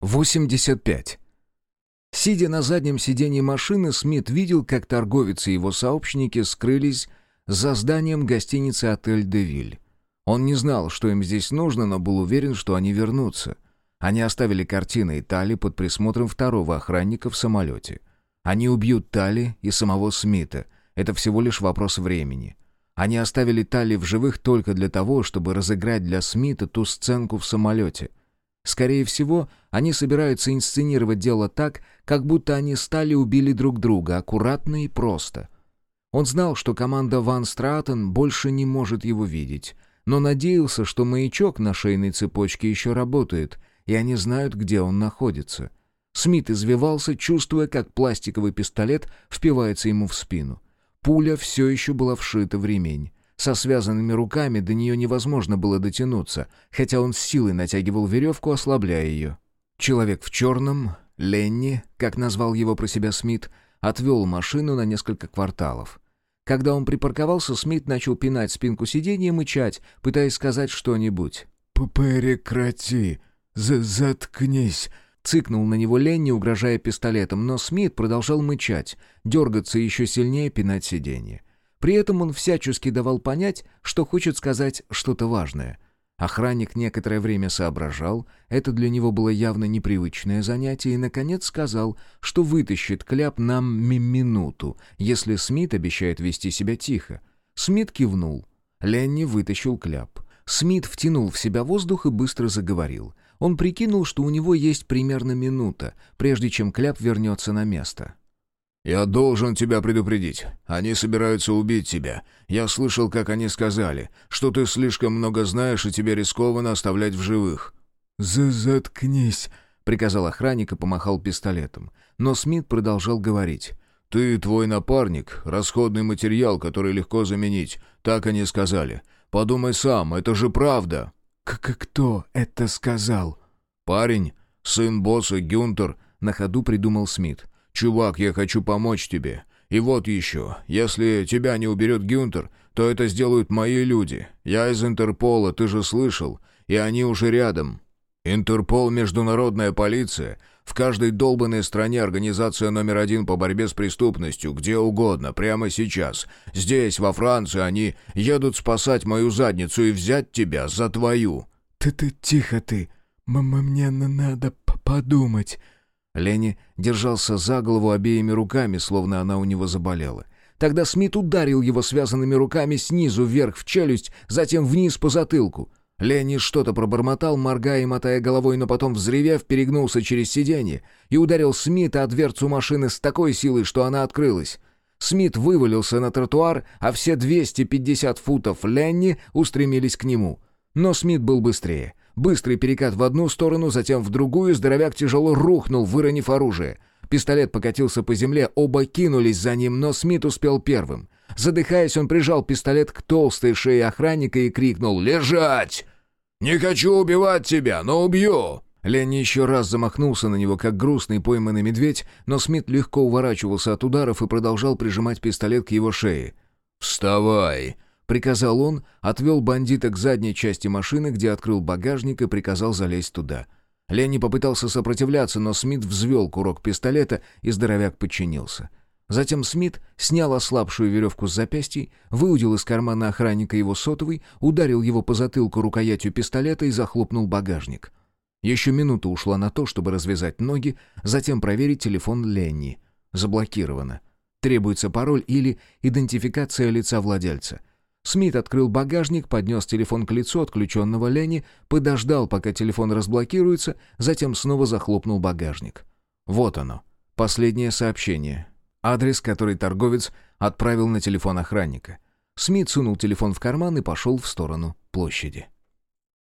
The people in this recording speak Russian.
85. Сидя на заднем сиденье машины, Смит видел, как торговец и его сообщники скрылись за зданием гостиницы «Отель Девиль». Он не знал, что им здесь нужно, но был уверен, что они вернутся. Они оставили картины и Тали под присмотром второго охранника в самолете. Они убьют Тали и самого Смита. Это всего лишь вопрос времени. Они оставили Тали в живых только для того, чтобы разыграть для Смита ту сценку в самолете. Скорее всего, они собираются инсценировать дело так, как будто они стали убили друг друга, аккуратно и просто. Он знал, что команда Ван Стратен больше не может его видеть, но надеялся, что маячок на шейной цепочке еще работает, и они знают, где он находится. Смит извивался, чувствуя, как пластиковый пистолет впивается ему в спину. Пуля все еще была вшита в ремень. Со связанными руками до нее невозможно было дотянуться, хотя он с силой натягивал веревку, ослабляя ее. Человек в черном, Ленни, как назвал его про себя Смит, отвел машину на несколько кварталов. Когда он припарковался, Смит начал пинать спинку сиденья и мычать, пытаясь сказать что-нибудь. «Прекрати! З Заткнись!» Цыкнул на него Ленни, угрожая пистолетом, но Смит продолжал мычать, дергаться еще сильнее пинать сиденье. При этом он всячески давал понять, что хочет сказать что-то важное. Охранник некоторое время соображал, это для него было явно непривычное занятие, и, наконец, сказал, что вытащит кляп нам минуту, если Смит обещает вести себя тихо. Смит кивнул. Ленни вытащил кляп. Смит втянул в себя воздух и быстро заговорил. Он прикинул, что у него есть примерно минута, прежде чем кляп вернется на место. «Я должен тебя предупредить. Они собираются убить тебя. Я слышал, как они сказали, что ты слишком много знаешь и тебе рискованно оставлять в живых». «Заткнись», — приказал охранник и помахал пистолетом. Но Смит продолжал говорить. «Ты, твой напарник, расходный материал, который легко заменить. Так они сказали. Подумай сам, это же правда». «К «Кто это сказал?» «Парень, сын босса Гюнтер», — на ходу придумал Смит. «Чувак, я хочу помочь тебе. И вот еще, если тебя не уберет Гюнтер, то это сделают мои люди. Я из Интерпола, ты же слышал, и они уже рядом. Интерпол — международная полиция. В каждой долбанной стране организация номер один по борьбе с преступностью, где угодно, прямо сейчас. Здесь, во Франции, они едут спасать мою задницу и взять тебя за твою». «Ты-ты, тихо ты. М Мне надо подумать». Ленни держался за голову обеими руками, словно она у него заболела. Тогда Смит ударил его связанными руками снизу вверх в челюсть, затем вниз по затылку. Ленни что-то пробормотал, моргая и мотая головой, но потом, взревев, перегнулся через сиденье и ударил Смита о дверцу машины с такой силой, что она открылась. Смит вывалился на тротуар, а все 250 футов Ленни устремились к нему. Но Смит был быстрее. Быстрый перекат в одну сторону, затем в другую, здоровяк тяжело рухнул, выронив оружие. Пистолет покатился по земле, оба кинулись за ним, но Смит успел первым. Задыхаясь, он прижал пистолет к толстой шее охранника и крикнул «Лежать! Не хочу убивать тебя, но убью!» Ленни еще раз замахнулся на него, как грустный пойманный медведь, но Смит легко уворачивался от ударов и продолжал прижимать пистолет к его шее. «Вставай!» Приказал он, отвел бандита к задней части машины, где открыл багажник и приказал залезть туда. Ленни попытался сопротивляться, но Смит взвел курок пистолета, и здоровяк подчинился. Затем Смит снял ослабшую веревку с запястья, выудил из кармана охранника его сотовый, ударил его по затылку рукоятью пистолета и захлопнул багажник. Еще минута ушла на то, чтобы развязать ноги, затем проверить телефон Ленни. Заблокировано. Требуется пароль или идентификация лица владельца. Смит открыл багажник, поднес телефон к лицу отключенного Ленни, подождал, пока телефон разблокируется, затем снова захлопнул багажник. Вот оно. Последнее сообщение. Адрес, который торговец отправил на телефон охранника. Смит сунул телефон в карман и пошел в сторону площади.